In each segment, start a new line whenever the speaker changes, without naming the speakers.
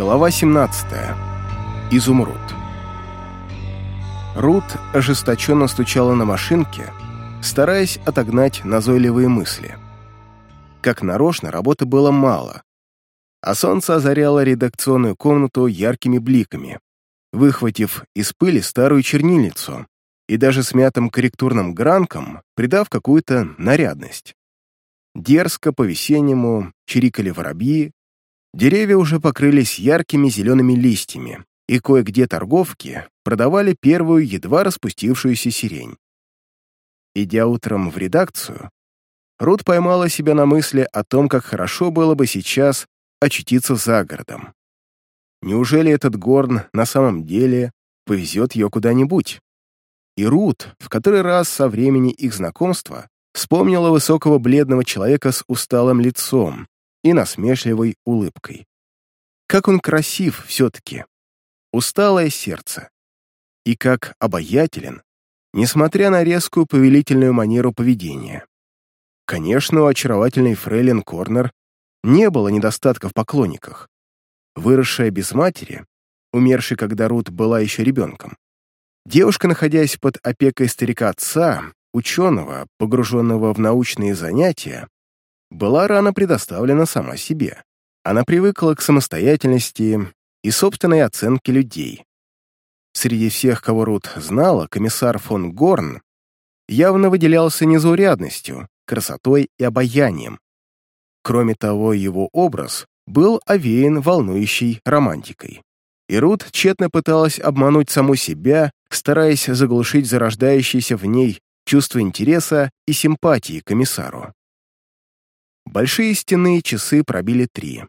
Глава 17. Изумруд. Рут ожесточенно стучала на машинке, стараясь отогнать назойливые мысли. Как нарочно, работы было мало, а солнце озаряло редакционную комнату яркими бликами, выхватив из пыли старую чернильницу и даже смятым корректурным гранком придав какую-то нарядность. Дерзко по-весеннему чирикали воробьи, деревья уже покрылись яркими зелеными листьями, и кое-где торговки продавали первую едва распустившуюся сирень. Идя утром в редакцию, Рут поймала себя на мысли о том, как хорошо было бы сейчас очутиться за городом. Неужели этот горн на самом деле повезет ее куда-нибудь? И Рут в который раз со времени их знакомства вспомнила высокого бледного человека с усталым лицом и насмешливой улыбкой. Как он красив все-таки. Усталое сердце. И как обаятелен, несмотря на резкую повелительную манеру поведения. Конечно, у очаровательной фрейлин Корнер не было недостатка в поклонниках. Выросшая без матери, умершей, когда Рут была еще ребенком, девушка, находясь под опекой старика-отца, ученого, погруженного в научные занятия, была рано предоставлена сама себе. Она привыкла к самостоятельности и собственной оценке людей. Среди всех, кого Рут знала, комиссар фон Горн явно выделялся незаурядностью, красотой и обаянием. Кроме того, его образ был овеян волнующей романтикой. И Рут тщетно пыталась обмануть саму себя, стараясь заглушить зарождающееся в ней чувство интереса и симпатии комиссару. Большие стенные часы пробили три.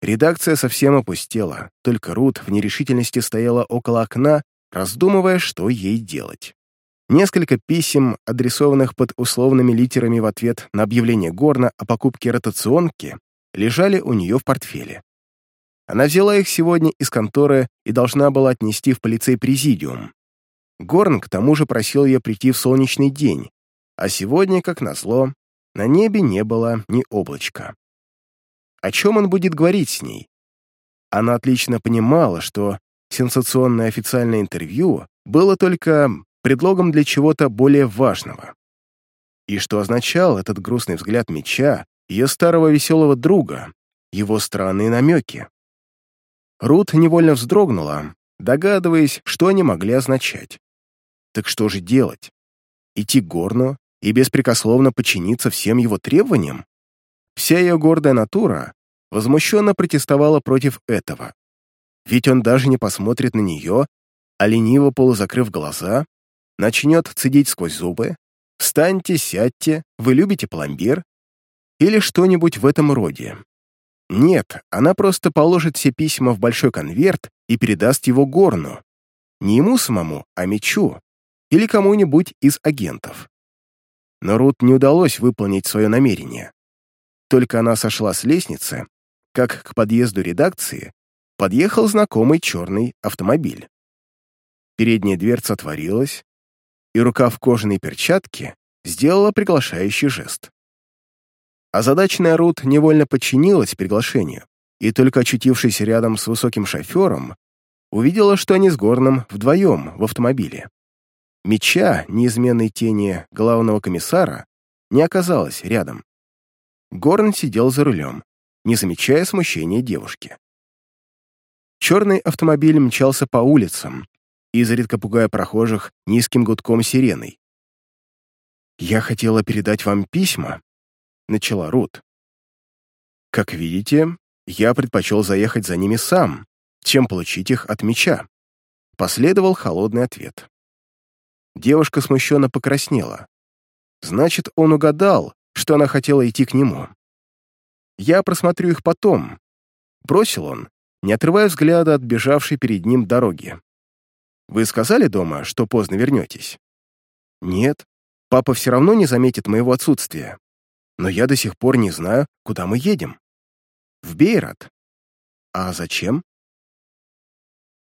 Редакция совсем опустела, только Рут в нерешительности стояла около окна, раздумывая, что ей делать. Несколько писем, адресованных под условными литерами в ответ на объявление Горна о покупке ротационки, лежали у нее в портфеле. Она взяла их сегодня из конторы и должна была отнести в полицей-президиум. Горн к тому же просил ее прийти в солнечный день, а сегодня, как назло, на небе не было ни облачка. О чем он будет говорить с ней? Она отлично понимала, что сенсационное официальное интервью было только предлогом для чего-то более важного. И что означал этот грустный взгляд меча, ее старого веселого друга, его странные намеки? Рут невольно вздрогнула, догадываясь, что они могли означать. Так что же делать? Идти к Горну и беспрекословно подчиниться всем его требованиям? Вся ее гордая натура возмущенно протестовала против этого. Ведь он даже не посмотрит на нее, а лениво полузакрыв глаза, начнет цедить сквозь зубы «Встаньте, сядьте, вы любите пломбир?» или что-нибудь в этом роде. Нет, она просто положит все письма в большой конверт и передаст его Горну. Не ему самому, а мечу или кому-нибудь из агентов. Но Рут не удалось выполнить свое намерение. Только она сошла с лестницы, как к подъезду редакции подъехал знакомый черный автомобиль. Передняя дверца отворилась, и рука в кожаной перчатке сделала приглашающий жест. Озадаченная Рут невольно подчинилась приглашению, и только очутившись рядом с высоким шофером, увидела, что они с Горном вдвоем в автомобиле. Меча, неизменной тени главного комиссара, не оказалось рядом. Горн сидел за рулем, не замечая смущения девушки. Черный автомобиль мчался по улицам, изредка пугая прохожих низким гудком сиреной. «Я хотела передать вам письма», — начала Рут. «Как видите, я предпочел заехать за ними сам, чем получить их от меча», — последовал холодный ответ. Девушка смущенно покраснела. Значит, он угадал, что она хотела идти к нему. «Я просмотрю их потом», — бросил он, не отрывая взгляда от бежавшей перед ним дороги. «Вы сказали дома, что поздно вернетесь?» «Нет, папа все равно не заметит моего отсутствия. Но я до сих пор не знаю, куда мы едем». «В Бейрат». «А зачем?»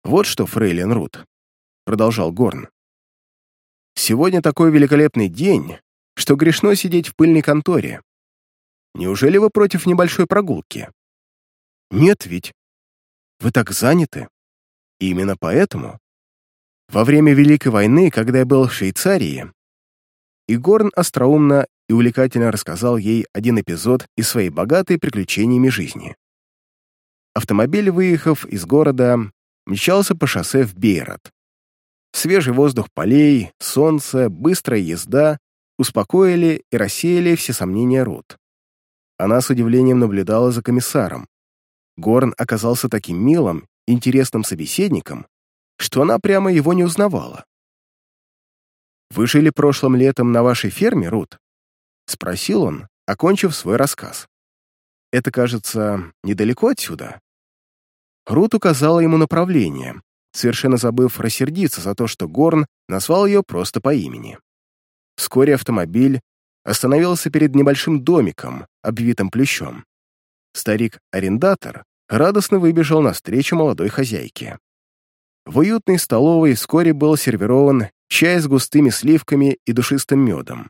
«Вот что, фрейлин Рут», — продолжал Горн. Сегодня такой великолепный день, что грешно сидеть в пыльной конторе. Неужели вы против небольшой прогулки? Нет ведь. вы так заняты. И именно поэтому во время Великой войны, когда я был в Швейцарии, Игорн остроумно и увлекательно рассказал ей один эпизод из своей богатой приключениями жизни. Автомобиль, выехав из города, мчался по шоссе в Бейрот. Свежий воздух полей, солнце, быстрая езда успокоили и рассеяли все сомнения Рут. Она с удивлением наблюдала за комиссаром. Горн оказался таким милым, интересным собеседником, что она прямо его не узнавала. «Вы жили прошлым летом на вашей ферме, Рут?» — спросил он, окончив свой рассказ. «Это, кажется, недалеко отсюда?» Рут указала ему направление, совершенно забыв рассердиться за то, что Горн назвал ее просто по имени. Вскоре автомобиль остановился перед небольшим домиком, обвитым плющом. Старик-арендатор радостно выбежал навстречу молодой хозяйке. В уютной столовой вскоре был сервирован чай с густыми сливками и душистым медом.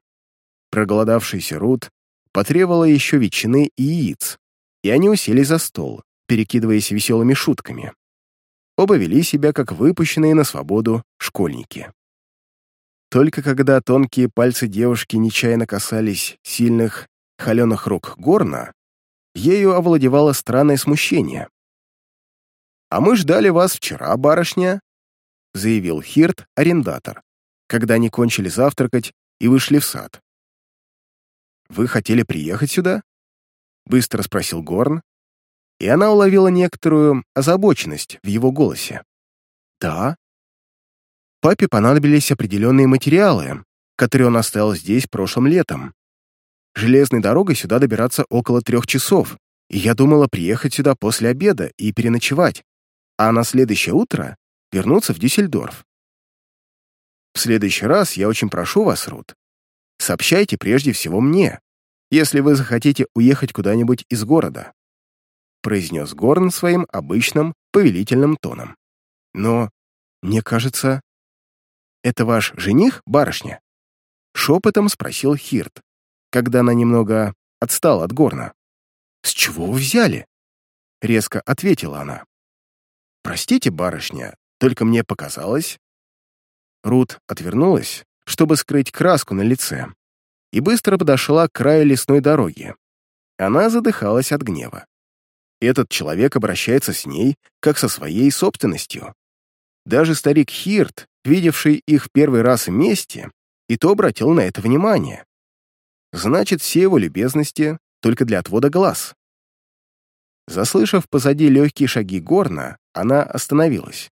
Проголодавшийся Рут потребовала еще ветчины и яиц, и они уселись за стол, перекидываясь веселыми шутками. Оба вели себя, как выпущенные на свободу школьники. Только когда тонкие пальцы девушки нечаянно касались сильных, холеных рук горна, ею овладевало странное смущение. «А мы ждали вас вчера, барышня», — заявил Хирт, арендатор, когда они кончили завтракать и вышли в сад. «Вы хотели приехать сюда?» — быстро спросил Горн, и она уловила некоторую озабоченность в его голосе. «Да». Папе понадобились определенные материалы, которые он оставил здесь прошлым летом. Железной дорогой сюда добираться около трех часов, и я думала приехать сюда после обеда и переночевать, а на следующее утро вернуться в Дюссельдорф. В следующий раз я очень прошу вас, Рут, сообщайте прежде всего мне, если вы захотите уехать куда-нибудь из города произнес Горн своим обычным повелительным тоном. «Но, мне кажется, это ваш жених, барышня?» Шепотом спросил Хирт, когда она немного отстала от Горна. «С чего вы взяли?» Резко ответила она. «Простите, барышня, только мне показалось...» Рут отвернулась, чтобы скрыть краску на лице, и быстро подошла к краю лесной дороги. Она задыхалась от гнева этот человек обращается с ней, как со своей собственностью. Даже старик Хирт, видевший их первый раз вместе, и то обратил на это внимание. Значит, все его любезности только для отвода глаз. Заслышав позади легкие шаги горна, она остановилась.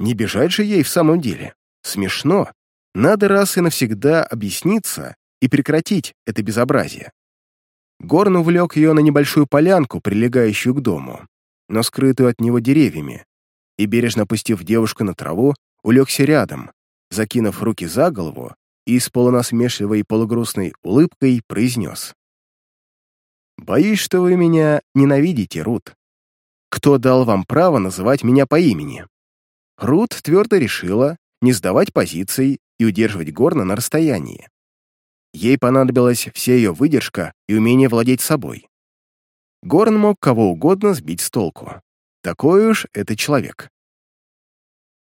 Не бежать же ей в самом деле. Смешно. Надо раз и навсегда объясниться и прекратить это безобразие. Горн увлек ее на небольшую полянку, прилегающую к дому, но скрытую от него деревьями, и, бережно опустив девушку на траву, улегся рядом, закинув руки за голову и с полунасмешливой и полугрустной улыбкой произнес. «Боюсь, что вы меня ненавидите, Рут. Кто дал вам право называть меня по имени?» Рут твердо решила не сдавать позиций и удерживать Горна на расстоянии. Ей понадобилась вся ее выдержка и умение владеть собой. Горн мог кого угодно сбить с толку. Такой уж это человек.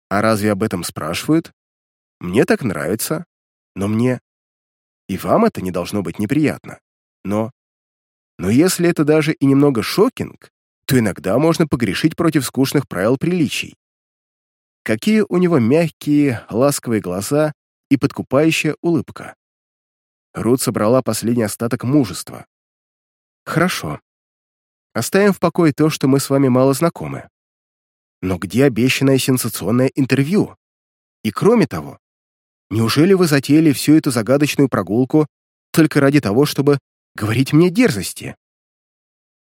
А разве об этом спрашивают? Мне так нравится, но мне... И вам это не должно быть неприятно. Но... Но если это даже и немного шокинг, то иногда можно погрешить против скучных правил приличий. Какие у него мягкие, ласковые глаза и подкупающая улыбка. Рут собрала последний остаток мужества. «Хорошо. Оставим в покое то, что мы с вами мало знакомы. Но где обещанное сенсационное интервью? И кроме того, неужели вы затеяли всю эту загадочную прогулку только ради того, чтобы говорить мне дерзости?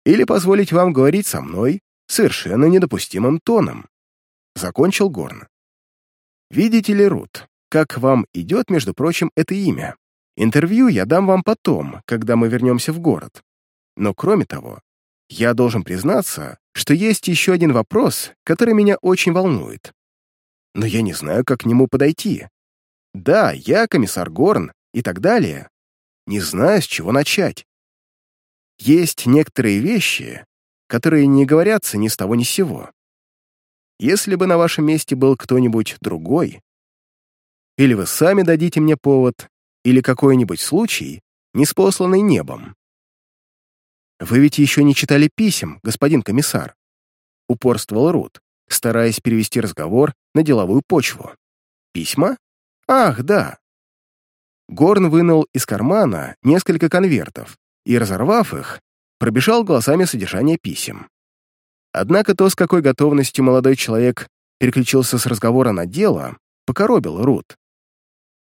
Или позволить вам говорить со мной совершенно недопустимым тоном?» Закончил Горн. «Видите ли, Рут, как вам идет, между прочим, это имя?» Интервью я дам вам потом, когда мы вернемся в город. Но кроме того, я должен признаться, что есть еще один вопрос, который меня очень волнует. Но я не знаю, как к нему подойти. Да, я комиссар Горн и так далее. Не знаю, с чего начать. Есть некоторые вещи, которые не говорятся ни с того ни с сего. если бы на вашем месте был кто-нибудь другой, или вы сами дадите мне повод, или какой-нибудь случай, неспосланный небом. «Вы ведь еще не читали писем, господин комиссар», — упорствовал Рут, стараясь перевести разговор на деловую почву. «Письма? Ах, да». Горн вынул из кармана несколько конвертов и, разорвав их, пробежал глазами содержание писем. Однако то, с какой готовностью молодой человек переключился с разговора на дело, покоробил Рут.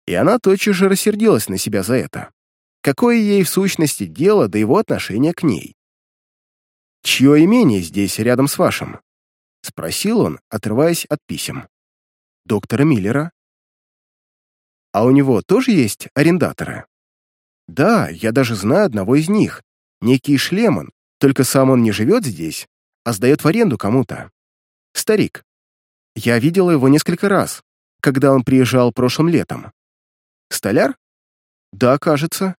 И она тотчас же рассердилась на себя за это. Какое ей в сущности дело до его отношения к ней? «Чье имение здесь, рядом с вашим?» — спросил он, отрываясь от писем. «Доктора Миллера». «А у него тоже есть арендаторы?» «Да, я даже знаю одного из них, некий Шлеман, только сам он не живет здесь, а сдает в аренду кому-то. Старик. Я видела его несколько раз, когда он приезжал прошлым летом. Столяр? Да, кажется.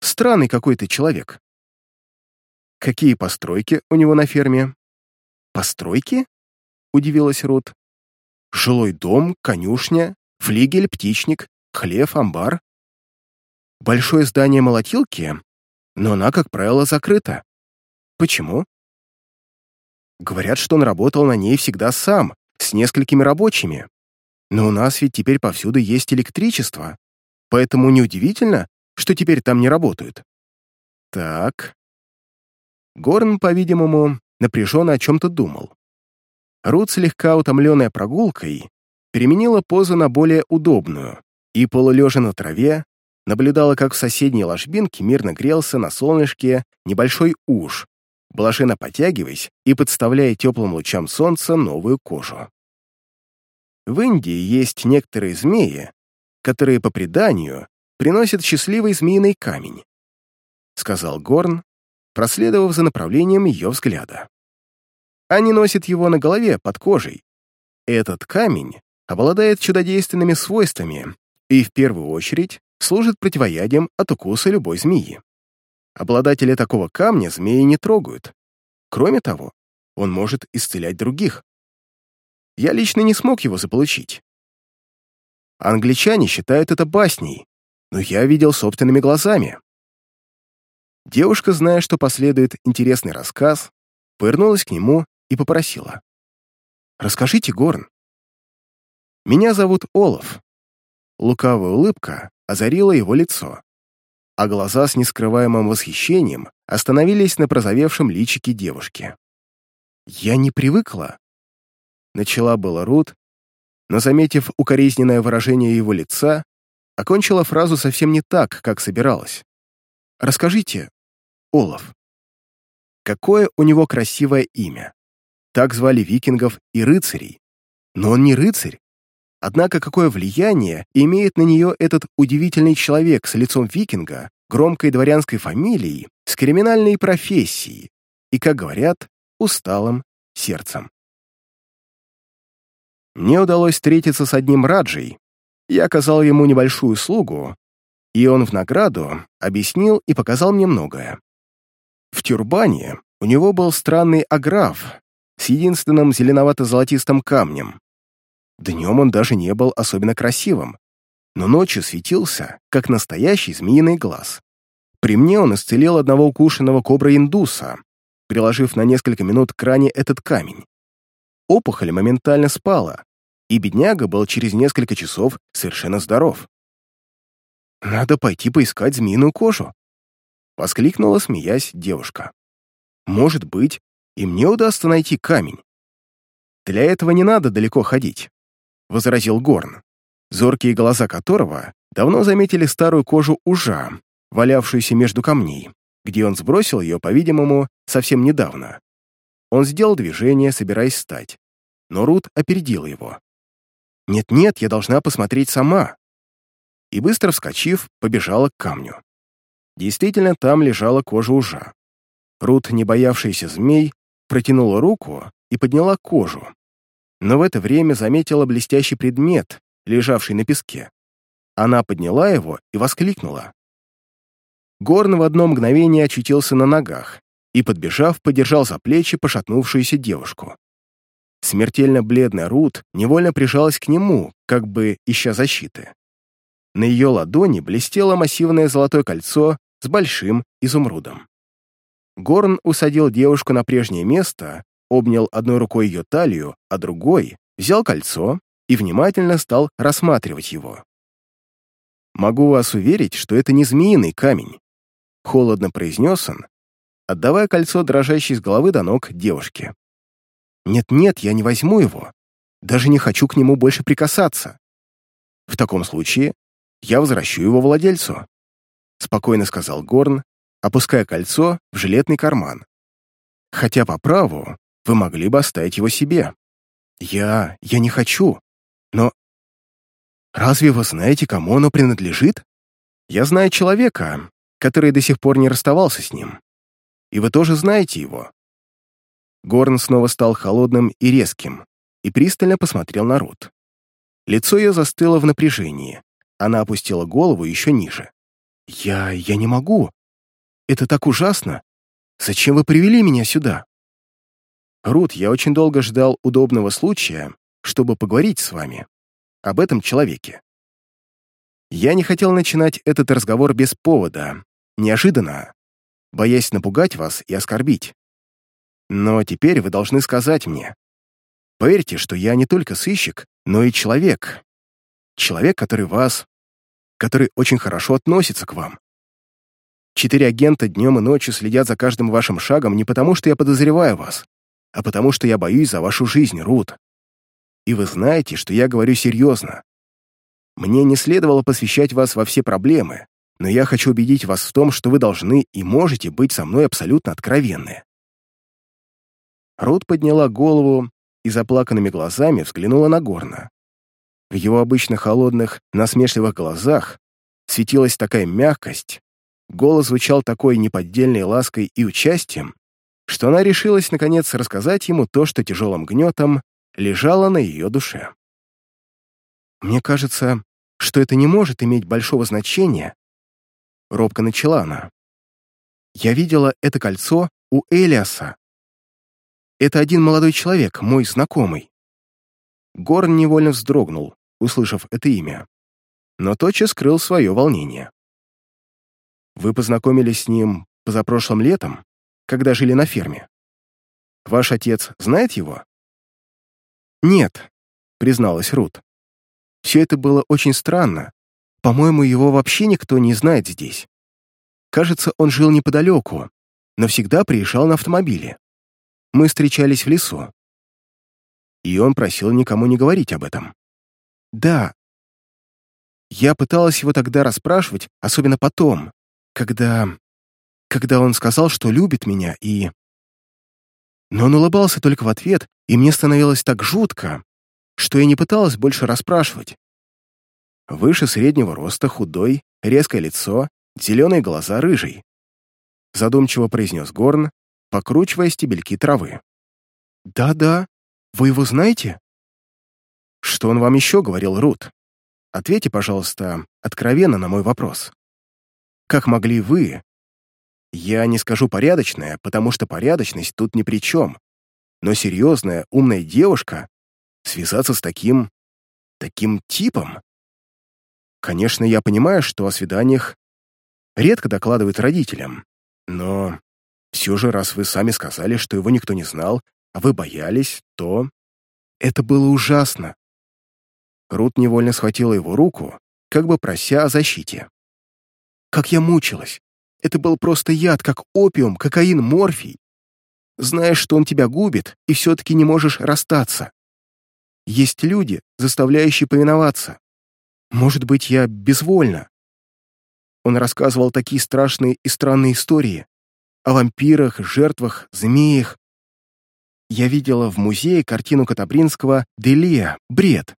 Странный какой-то человек. Какие постройки у него на ферме? Постройки? Удивилась Рут. Жилой дом, конюшня, флигель, птичник, хлев, амбар. Большое здание молотилки, но она, как правило, закрыта. Почему? Говорят, что он работал на ней всегда сам, с несколькими рабочими. Но у нас ведь теперь повсюду есть электричество, поэтому неудивительно, что теперь там не работают. Так. Горн, по-видимому, напряженно о чем-то думал. Рут, слегка утомленная прогулкой, переменила позу на более удобную и, полулежа на траве, наблюдала, как в соседней ложбинке мирно грелся на солнышке небольшой уж, блаженно потягиваясь и подставляя теплым лучам солнца новую кожу. В Индии есть некоторые змеи, которые, по преданию, приносят счастливый змеиный камень, сказал Горн, проследовав за направлением ее взгляда. Они носят его на голове, под кожей. Этот камень обладает чудодейственными свойствами и, в первую очередь, служит противоядием от укуса любой змеи. Обладателя такого камня змеи не трогают. Кроме того, он может исцелять других. Я лично не смог его заполучить. Англичане считают это басней, но я видел собственными глазами. Девушка, зная, что последует интересный рассказ, повернулась к нему и попросила. «Расскажите, Горн». «Меня зовут Олаф». Лукавая улыбка озарила его лицо а глаза с нескрываемым восхищением остановились на прозовевшем личике девушки. «Я не привыкла», — начала была Рут, но, заметив укоризненное выражение его лица, окончила фразу совсем не так, как собиралась. «Расскажите, Олаф, какое у него красивое имя? Так звали викингов и рыцарей. Но он не рыцарь. Однако какое влияние имеет на нее этот удивительный человек с лицом викинга, громкой дворянской фамилией, с криминальной профессией и, как говорят, усталым сердцем. Мне удалось встретиться с одним Раджей. Я оказал ему небольшую услугу, и он в награду объяснил и показал мне многое. В тюрбане у него был странный аграф с единственным зеленовато-золотистым камнем, Днем он даже не был особенно красивым, но ночью светился, как настоящий змеиный глаз. При мне он исцелил одного укушенного кобра-индуса, приложив на несколько минут к ране этот камень. Опухоль моментально спала, и бедняга был через несколько часов совершенно здоров. «Надо пойти поискать змеиную кожу», — воскликнула, смеясь, девушка. «Может быть, и мне удастся найти камень. Для этого не надо далеко ходить. — возразил Горн, зоркие глаза которого давно заметили старую кожу ужа, валявшуюся между камней, где он сбросил ее, по-видимому, совсем недавно. Он сделал движение, собираясь встать, но Рут опередила его. «Нет-нет, я должна посмотреть сама». И быстро вскочив, побежала к камню. Действительно, там лежала кожа ужа. Рут, не боявшаяся змей, протянула руку и подняла кожу, но в это время заметила блестящий предмет, лежавший на песке. Она подняла его и воскликнула. Горн в одно мгновение очутился на ногах и, подбежав, подержал за плечи пошатнувшуюся девушку. Смертельно бледная Рут невольно прижалась к нему, как бы ища защиты. На ее ладони блестело массивное золотое кольцо с большим изумрудом. Горн усадил девушку на прежнее место, обнял одной рукой ее талию, а другой взял кольцо и внимательно стал рассматривать его. «Могу вас уверить, что это не змеиный камень», — холодно произнес он, отдавая кольцо, дрожащей с головы до ног девушке. «Нет-нет, я не возьму его. Даже не хочу к нему больше прикасаться. В таком случае я возвращу его владельцу», — спокойно сказал Горн, опуская кольцо в жилетный карман. «Хотя по праву вы могли бы оставить его себе. Я... я не хочу. Но... Разве вы знаете, кому оно принадлежит? Я знаю человека, который до сих пор не расставался с ним. И вы тоже знаете его». Горн снова стал холодным и резким и пристально посмотрел на Рут. Лицо ее застыло в напряжении. Она опустила голову еще ниже. «Я... я не могу. Это так ужасно. Зачем вы привели меня сюда?» «Рут, я очень долго ждал удобного случая, чтобы поговорить с вами об этом человеке. Я не хотел начинать этот разговор без повода, неожиданно, боясь напугать вас и оскорбить. Но теперь вы должны сказать мне. Поверьте, что я не только сыщик, но и человек. Человек, который вас который очень хорошо относится к вам. Четыре агента днем и ночью следят за каждым вашим шагом не потому, что я подозреваю вас, а потому, что я боюсь за вашу жизнь, Рут. И вы знаете, что я говорю серьезно. Мне не следовало посвящать вас во все проблемы, но я хочу убедить вас в том, что вы должны и можете быть со мной абсолютно откровенны». Рут подняла голову и заплаканными глазами взглянула на Горна. В его обычно холодных, насмешливых глазах светилась такая мягкость, голос звучал такой неподдельной лаской и участием, что она решилась, наконец, рассказать ему то, что тяжелым гнетом лежало на ее душе. «Мне кажется, что это не может иметь большого значения», — робко начала она. «Я видела это кольцо у Элиаса. Это один молодой человек, мой знакомый. Горн невольно вздрогнул, услышав это имя, но тотчас скрыл свое волнение. «Вы познакомились с ним позапрошлым летом, когда жили на ферме? Ваш отец знает его?» «Нет», — призналась Рут. «Все это было очень странно. По-моему, его вообще никто не знает здесь. Кажется, он жил неподалеку, но всегда приезжал на автомобиле. Мы встречались в лесу и он просил никому не говорить об этом. Да. Я пыталась его тогда расспрашивать, особенно потом, когда... когда он сказал, что любит меня, и... Но он улыбался только в ответ, и мне становилось так жутко, что я не пыталась больше расспрашивать. Выше среднего роста, худой, резкое лицо, зеленые глаза рыжий. Задумчиво произнес Горн, покручивая стебельки травы. «Да-да, вы его знаете?» «Что он вам еще говорил, Рут? Ответьте, пожалуйста, откровенно на мой вопрос. Как могли вы... Я не скажу порядочная, потому что порядочность тут ни при чем, но серьезная, умная девушка связаться с таким... таким типом? Конечно, я понимаю, что о свиданиях редко докладывают родителям, но все же, раз вы сами сказали, что его никто не знал, а вы боялись, то... Это было ужасно. Рут невольно схватила его руку, как бы прося о защите. Как я мучилась. Это был просто яд, как опиум, кокаин, морфий. Знаешь, что он тебя губит, и все-таки не можешь расстаться. Есть люди, заставляющие повиноваться. Может быть, я безвольна. Он рассказывал такие страшные и странные истории о вампирах, жертвах, змеях, я видела в музее картину Катабринского «Делия. Бред».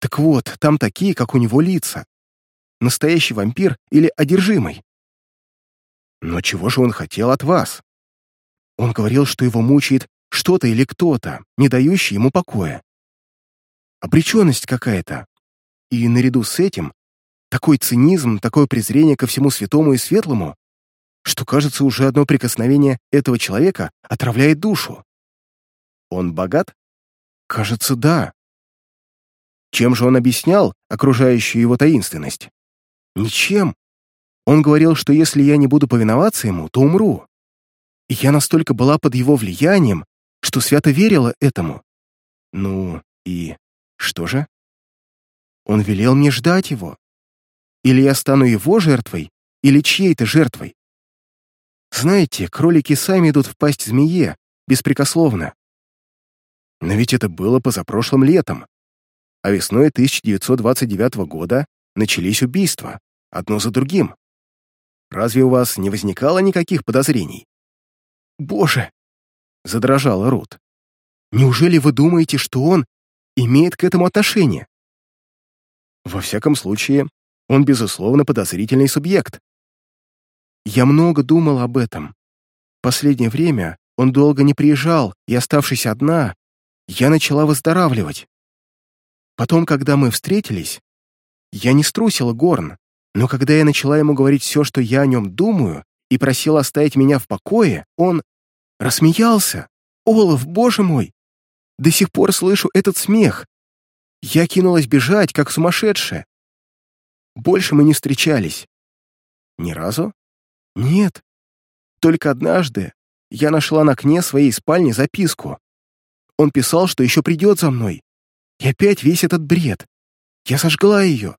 Так вот, там такие, как у него лица. Настоящий вампир или одержимый. Но чего же он хотел от вас? Он говорил, что его мучает что-то или кто-то, не дающий ему покоя. Обреченность какая-то. И наряду с этим такой цинизм, такое презрение ко всему святому и светлому, что, кажется, уже одно прикосновение этого человека отравляет душу. Он богат? Кажется, да. Чем же он объяснял окружающую его таинственность? Ничем. Он говорил, что если я не буду повиноваться ему, то умру. И я настолько была под его влиянием, что свято верила этому. Ну, и что же? Он велел мне ждать его. Или я стану его жертвой, или чьей-то жертвой. Знаете, кролики сами идут в пасть змее, беспрекословно. Но ведь это было позапрошлым летом. А весной 1929 года начались убийства, одно за другим. Разве у вас не возникало никаких подозрений? «Боже!» — задрожала Рут. «Неужели вы думаете, что он имеет к этому отношение?» «Во всяком случае, он, безусловно, подозрительный субъект». Я много думал об этом. Последнее время он долго не приезжал, и, оставшись одна, я начала выздоравливать. Потом, когда мы встретились, я не струсила Горн, но когда я начала ему говорить все, что я о нем думаю, и просил оставить меня в покое, он рассмеялся. «Олаф, боже мой! До сих пор слышу этот смех. Я кинулась бежать, как сумасшедшая. Больше мы не встречались. Ни разу? Нет. Только однажды я нашла на окне своей спальни записку. Он писал, что еще придет за мной. И опять весь этот бред. Я сожгла ее.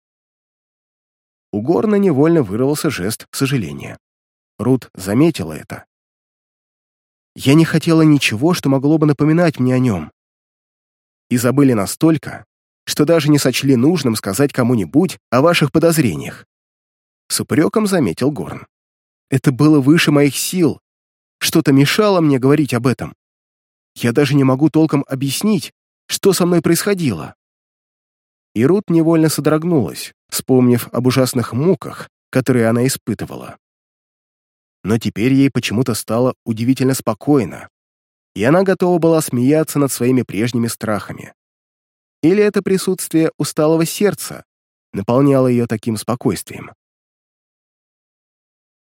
У Горна невольно вырвался жест сожаления. Рут заметила это. Я не хотела ничего, что могло бы напоминать мне о нем. И забыли настолько, что даже не сочли нужным сказать кому-нибудь о ваших подозрениях. С упреком заметил Горн. Это было выше моих сил. Что-то мешало мне говорить об этом. Я даже не могу толком объяснить, что со мной происходило. И Рут невольно содрогнулась, вспомнив об ужасных муках, которые она испытывала но теперь ей почему-то стало удивительно спокойно, и она готова была смеяться над своими прежними страхами. Или это присутствие усталого сердца наполняло ее таким спокойствием?